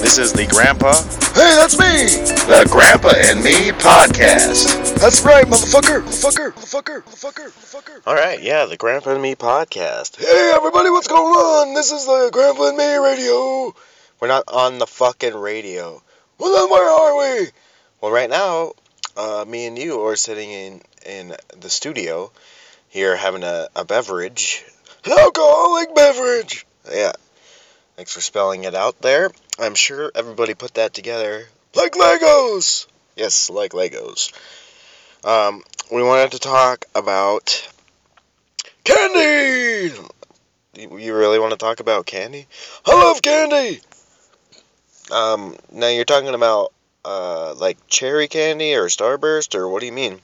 This is the Grandpa. Hey, that's me! The Grandpa and Me podcast. That's right, motherfucker! Motherfucker! Motherfucker! Motherfucker! Motherfucker! All right, yeah, the Grandpa and Me podcast. Hey, everybody, what's going on? This is the Grandpa and Me radio. We're not on the fucking radio. Well, then where are we? Well, right now, uh, me and you are sitting in in the studio here having a, a beverage. An alcoholic beverage. Yeah. Thanks for spelling it out there. I'm sure everybody put that together. Like Legos. Yes, like Legos. Um, we wanted to talk about Candy! You really want to talk about candy? I love candy! Um, now you're talking about uh, like cherry candy or Starburst or what do you mean?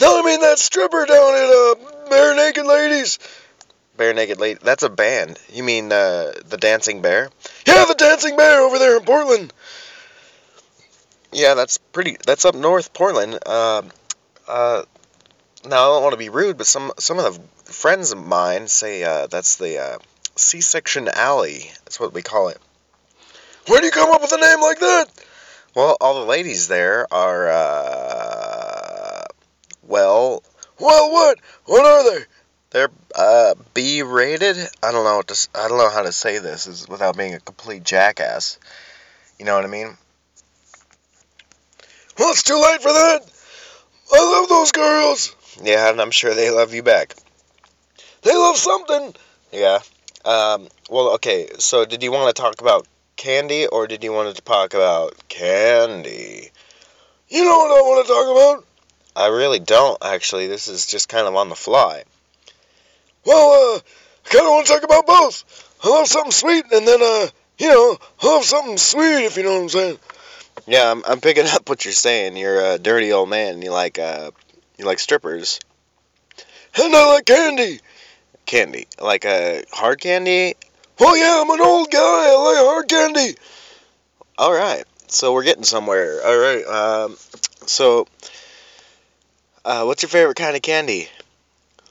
No, I mean that stripper down at uh, Bare Naked Ladies. Bare Naked Lady. That's a band. You mean uh, the Dancing Bear? Yeah, the Dancing Bear over there in Portland. Yeah, that's pretty. That's up north, Portland. Uh, uh, now I don't want to be rude, but some some of the friends of mine say uh, that's the uh, C-section alley. That's what we call it. Where do you come up with a name like that? Well, all the ladies there are uh, well, Well, what? What are they? They're uh, B-rated. I don't know to. I don't know how to say this is without being a complete jackass. You know what I mean? Well, it's too late for that. I love those girls. Yeah, and I'm sure they love you back. They love something. Yeah. Um, well, okay. So, did you want to talk about candy, or did you want to talk about candy? You know what I want to talk about? I really don't actually. This is just kind of on the fly. Well, uh, I kind of want to talk about both. I love something sweet, and then, uh, you know, I love something sweet, if you know what I'm saying. Yeah, I'm, I'm picking up what you're saying. You're a dirty old man. And you like uh, you like strippers, And I like candy. candy, like uh, hard candy. Well, yeah, I'm an old guy. I like hard candy. All right. So we're getting somewhere. All right. Um, so, uh, what's your favorite kind of candy?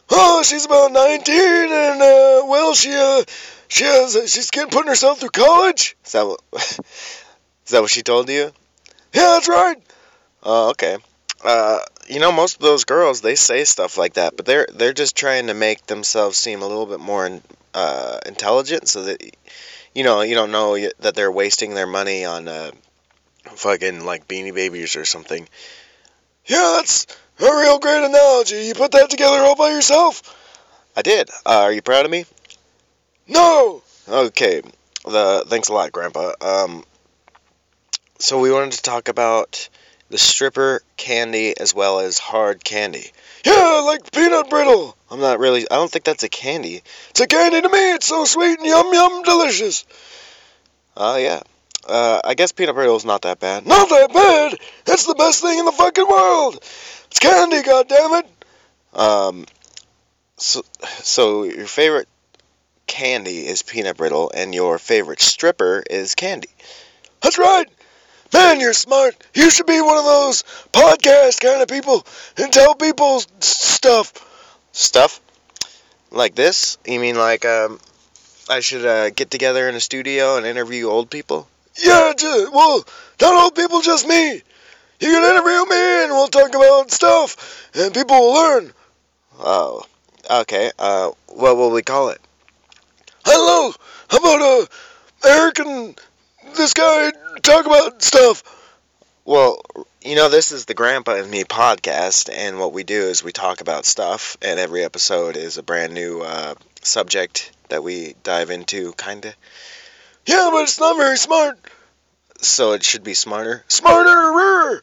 Oh, she's about 19, and, uh, well, she, uh, she has, she's getting, putting herself through college. Is that what, is that what she told you? Yeah, that's right. Oh, okay. Uh, you know, most of those girls they say stuff like that, but they're they're just trying to make themselves seem a little bit more uh, intelligent, so that you know you don't know that they're wasting their money on uh, fucking like Beanie Babies or something. Yeah, that's a real great analogy. You put that together all by yourself? I did. Uh, are you proud of me? No. Okay. The thanks a lot, Grandpa. Um, so we wanted to talk about the stripper candy as well as hard candy. Yeah, like peanut brittle. I'm not really. I don't think that's a candy. It's a candy to me. It's so sweet and yum yum delicious. Oh yeah. Uh, I guess peanut brittle is not that bad. Not that bad. It's the best thing in the fucking world. It's candy, goddammit. Um, so, so your favorite candy is peanut brittle, and your favorite stripper is candy. That's right. Man, you're smart. You should be one of those podcast kind of people and tell people stuff. Stuff like this? You mean like um, I should uh, get together in a studio and interview old people? Yeah, ju- well, not old people, just me. You can interview me and we'll talk about stuff and people will learn. Oh, okay. Uh, what will we call it? Hello! How about uh, Eric and this guy talk about stuff? Well, you know, this is the Grandpa and Me podcast, and what we do is we talk about stuff, and every episode is a brand new uh, subject that we dive into, kinda. Yeah, but it's not very smart. So it should be smarter. Smarter.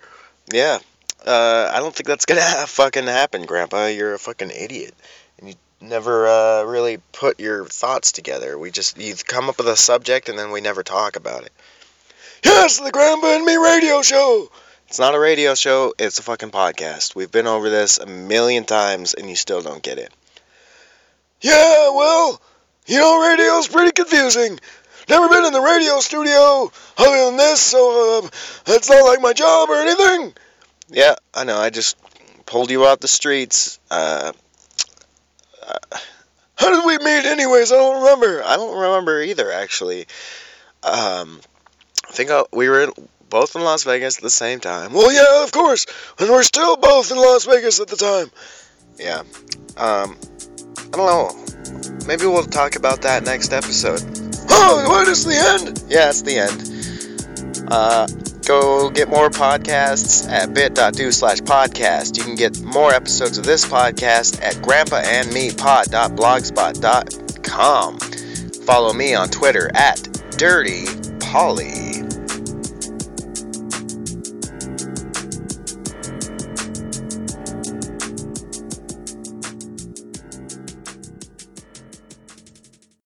Yeah. Uh, I don't think that's gonna fucking happen, Grandpa. You're a fucking idiot, and you never uh, really put your thoughts together. We just you come up with a subject, and then we never talk about it. Yes, the Grandpa and Me radio show. It's not a radio show. It's a fucking podcast. We've been over this a million times, and you still don't get it. Yeah, well, you know, radio's pretty confusing. Never been in the radio studio other than this, so uh, it's not like my job or anything. Yeah, I know. I just pulled you out the streets. Uh, How did we meet, anyways? I don't remember. I don't remember either, actually. Um, I think I, we were both in Las Vegas at the same time. Well, yeah, of course. And we're still both in Las Vegas at the time. Yeah. Um, I don't know. Maybe we'll talk about that next episode. Oh, what is the end? Yeah, it's the end. Uh, go get more podcasts at bit.do slash podcast. You can get more episodes of this podcast at grandpaandmepod.blogspot.com. Follow me on Twitter at Dirty Polly.